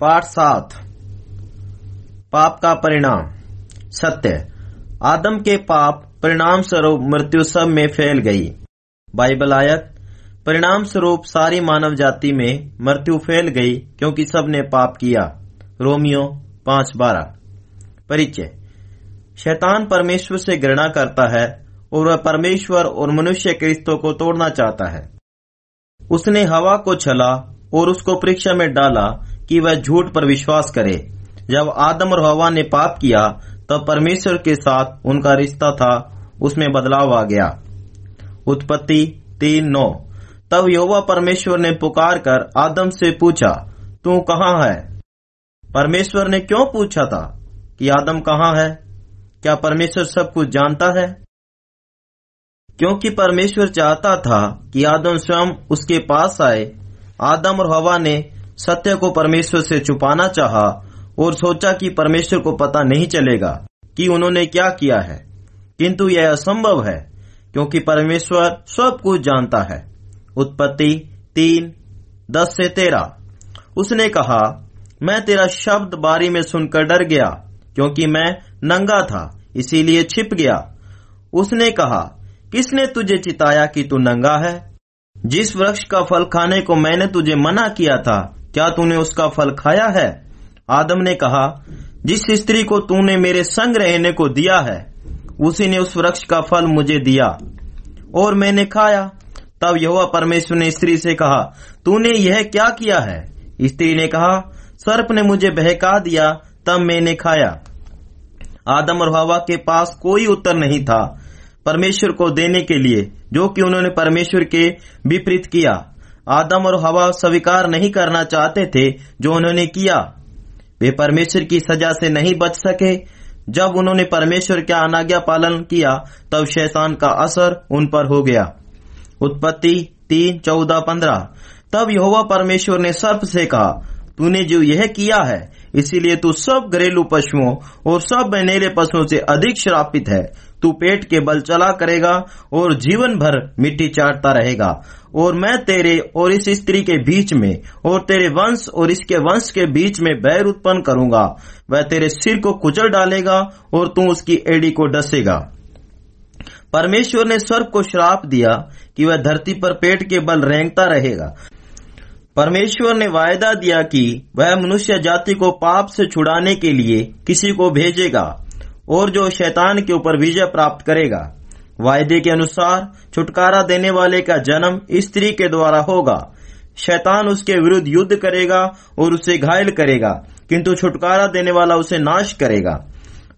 पाठ सात। पाप का परिणाम। सत्य। आदम के पाप परिणाम स्वरूप मृत्यु सब में फैल गई। बाइबल आयत परिणाम स्वरूप सारी मानव जाति में मृत्यु फैल गई क्योंकि सबने पाप किया। रोमियो पाँच बारह। परिचय। शैतान परमेश्वर से घृणा करता है और वह परमेश्वर और मनुष्य के रिश्तों को तोड़ना चाहता है। उसने हवा को छला और उसको परीक्षा में डाला कि वह झूठ पर विश्वास करे। जब आदम और हवा ने पाप किया, तब परमेश्वर के साथ उनका रिश्ता था, उसमें बदलाव आ गया। उत्पत्ति तीन नौ। तब योवा परमेश्वर ने पुकार कर आदम से पूछा, तू कहाँ है? परमेश्वर ने क्यों पूछा था कि आदम कहाँ है? क्या परमेश्वर सब कुछ जानता है? क्योंकि परमेश्वर चाहता था कि आदम स्वयं उसके पास आए, आदम और हवा ने सत्य को परमेश्वर से छुपाना चाहा और सोचा कि परमेश्वर को पता नहीं चलेगा कि उन्होंने क्या किया है। किंतु यह असंभव है, क्योंकि परमेश्वर सब कुछ जानता है। उत्पत्ति तीन, दस से तेरह। उसने कहा, मैं तेरा शब्द बारी में सुनकर डर गया, क्योंकि मैं नंगा था, इसीलिए छिप गया। उसने कहा, किसने तुझे चिताया कि तू नंगा है? जिस वृक्ष का फल खाने को मैंने तुझे मना किया था क्या तूने उसका फल खाया है? आदम ने कहा, जिस स्त्री को तूने मेरे संग रहने को दिया है, उसी ने उस वृक्ष का फल मुझे दिया। और मैंने खाया। तब यह परमेश्वर ने स्त्री से कहा, तूने यह क्या किया है? स्त्री ने कहा, सर्प ने मुझे बहका दिया, तब मैंने खाया। आदम और हवा के पास कोई उत्तर नहीं था परमेश्वर को देने के लिए, जो कि उन्होंने परमेश्वर के विपरीत किया। आदम और हवा स्वीकार नहीं करना चाहते थे जो उन्होंने किया। वे परमेश्वर की सजा से नहीं बच सके। जब उन्होंने परमेश्वर का अनाज्ञा पालन किया, तब शैतान का असर उन पर हो गया। उत्पत्ति तीन, चौदह, पंद्रह। तब यहोवा परमेश्वर ने सर्प से कहा, तूने जो यह किया है, इसीलिए तू सब घरेलू पशुओं और सब बनेरे पशुओं से अधिक श्रापित है। तू पेट के बल चला करेगा और जीवन भर मिट्टी चाटता रहेगा। और मैं तेरे और इस स्त्री के बीच में और तेरे वंश और इसके वंश के बीच में बैर उत्पन्न करूँगा। वह तेरे सिर को कुचल डालेगा और तू उसकी एड़ी को डसेगा। परमेश्वर ने स्वर्ग को श्राप दिया कि वह धरती पर पेट के बल रेंगता रहेगा। परमेश्वर ने वायदा दिया कि वह मनुष्य जाति को पाप से छुड़ाने के लिए किसी को भेजेगा। और जो शैतान के ऊपर विजय प्राप्त करेगा, वायदे के अनुसार छुटकारा देने वाले का जन्म स्त्री के द्वारा होगा। शैतान उसके विरुद्ध युद्ध करेगा और उसे घायल करेगा, किंतु छुटकारा देने वाला उसे नाश करेगा।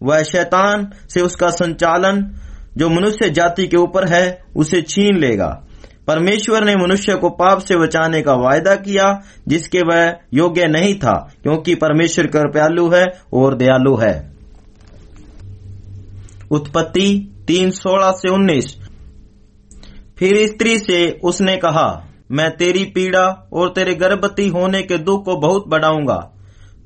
वह शैतान से उसका संचालन जो मनुष्य जाति के ऊपर है, उसे छीन लेगा। परमेश्वर ने मनुष्य को पाप से बचाने का वायदा किया, जिसके वह योग्य नहीं था, क्योंकि परमेश्वर कृपयालु है और दयालु है। उत्पत्ति तीन सोलह से उन्नीस। फिर स्त्री से उसने कहा, मैं तेरी पीड़ा और तेरे गर्भवती होने के दुख को बहुत बढ़ाऊँगा।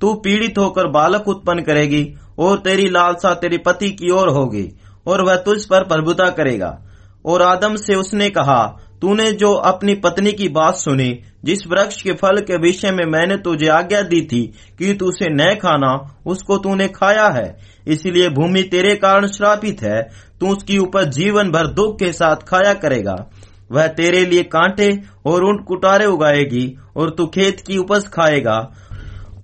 तू पीड़ित होकर बालक उत्पन्न करेगी और तेरी लालसा तेरे पति की ओर होगी और वह तुझ पर प्रभुता करेगा। और आदम से उसने कहा तूने जो अपनी पत्नी की बात सुनी, जिस वृक्ष के फल के विषय में मैंने तुझे आज्ञा दी थी कि तू उसे न खाना, उसको तूने खाया है। इसलिए भूमि तेरे कारण श्रापित है। तू उसकी उपज जीवन भर दुख के साथ खाया करेगा। वह तेरे लिए कांटे और ऊँट कुटारे उगाएगी और तू खेत की उपज खाएगा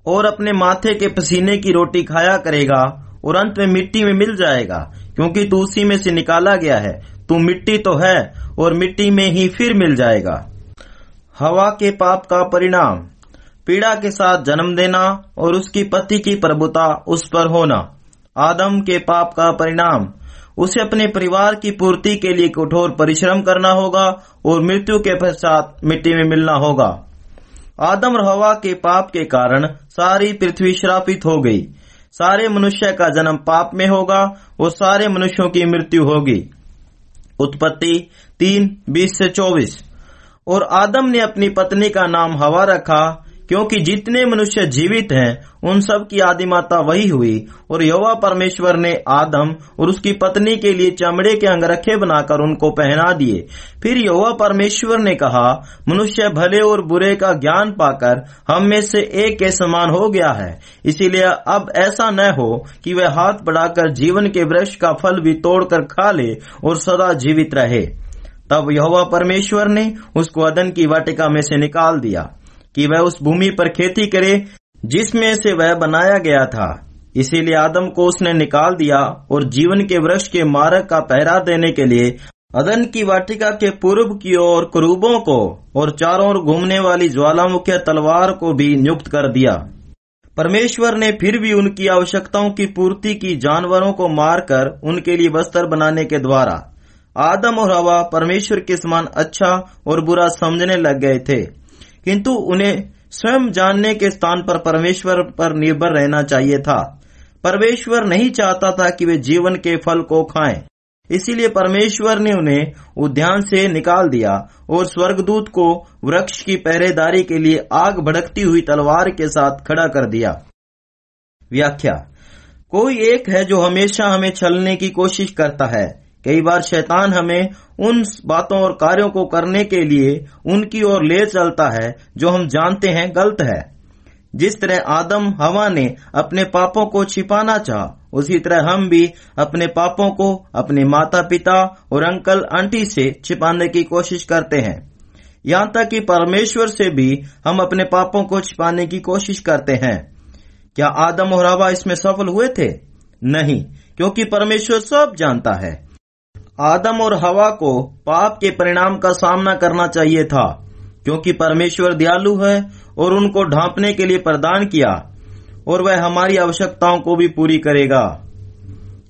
और अपने माथे के पसीने की रोटी खाया करेगा और अंत में मिट्टी में मिल जाएगा, क्योंकि तू उसी में से निकाला गया है। तू मिट्टी तो है और मिट्टी में ही फिर मिल जाएगा। हवा के पाप का परिणाम, पीड़ा के साथ जन्म देना और उसकी पति की प्रभुता उस पर होना। आदम के पाप का परिणाम, उसे अपने परिवार की पूर्ति के लिए कठोर परिश्रम करना होगा और मृत्यु के पश्चात मिट्टी में मिलना होगा। आदम और हवा के पाप के कारण सारी पृथ्वी श्रापित हो गई। सारे मनुष्य का जन्म पाप में होगा और सारे मनुष्यों की मृत्यु होगी। उत्पत्ति तीन बीस से चौबीस। और आदम ने अपनी पत्नी का नाम हवा रखा क्योंकि जितने मनुष्य जीवित हैं, उन सब की आदिमाता वही हुई। और यहोवा परमेश्वर ने आदम और उसकी पत्नी के लिए चमड़े के अंगरखे बनाकर उनको पहना दिए। फिर यहोवा परमेश्वर ने कहा, मनुष्य भले और बुरे का ज्ञान पाकर हम में से एक के समान हो गया है। इसीलिए अब ऐसा न हो कि वह हाथ बढ़ाकर जीवन के वृक्ष का फल भी तोड़कर खा ले और सदा जीवित रहे। तब यहोवा परमेश्वर ने उसको अदन की वाटिका में से निकाल दिया। कि वह उस भूमि पर खेती करे, जिसमें से वह बनाया गया था। इसीलिए आदम को उसने निकाल दिया और जीवन के वृक्ष के मार्ग का पहरा देने के लिए अदन की वाटिका के पूर्व की ओर क्रूबों को और चारों ओर घूमने वाली ज्वालामुखी तलवार को भी नियुक्त कर दिया। परमेश्वर ने फिर भी उनकी आवश्यकताओं की पूर्ति की जानवरों को मारकर उनके लिए वस्त्र बनाने के द्वारा। आदम और हवा परमेश्वर के समान अच्छा और बुरा समझने लग गए थे। किंतु उन्हें स्वयं जानने के स्थान पर परमेश्वर पर निर्भर रहना चाहिए था। परमेश्वर नहीं चाहता था कि वे जीवन के फल को खाएँ। इसीलिए परमेश्वर ने उन्हें उद्यान से निकाल दिया और स्वर्गदूत को वृक्ष की पहरेदारी के लिए आग भड़कती हुई तलवार के साथ खड़ा कर दिया। व्याख्या, कोई एक है जो हमेशा हमें छलने की कोशिश करता है। कई बार शैतान हमें उन बातों और कार्यों को करने के लिए उनकी ओर ले चलता है, जो हम जानते हैं गलत है। जिस तरह आदम हवा ने अपने पापों को छिपाना चाह, उसी तरह हम भी अपने पापों को अपने माता पिता और अंकल आंटी से छिपाने की कोशिश करते हैं। यहाँ तक कि परमेश्वर से भी हम अपने पापों को छिपाने की कोशिश करते हैं। क्या आदम और हवा इसमें सफल हुए थे? नहीं, क्योंकि परमेश्वर सब जानता है। आदम और हवा को पाप के परिणाम का सामना करना चाहिए था, क्योंकि परमेश्वर दयालु है और उनको ढांपने के लिए प्रदान किया, और वह हमारी आवश्यकताओं को भी पूरी करेगा।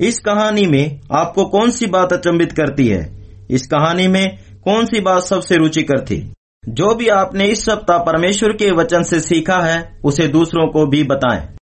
इस कहानी में आपको कौन सी बात अचंबित करती है? इस कहानी में कौन सी बात सबसे रुचिकर थी? जो भी आपने इस सप्ताह परमेश्वर के वचन से सीखा है, उसे दूसरों को भी बताएँ।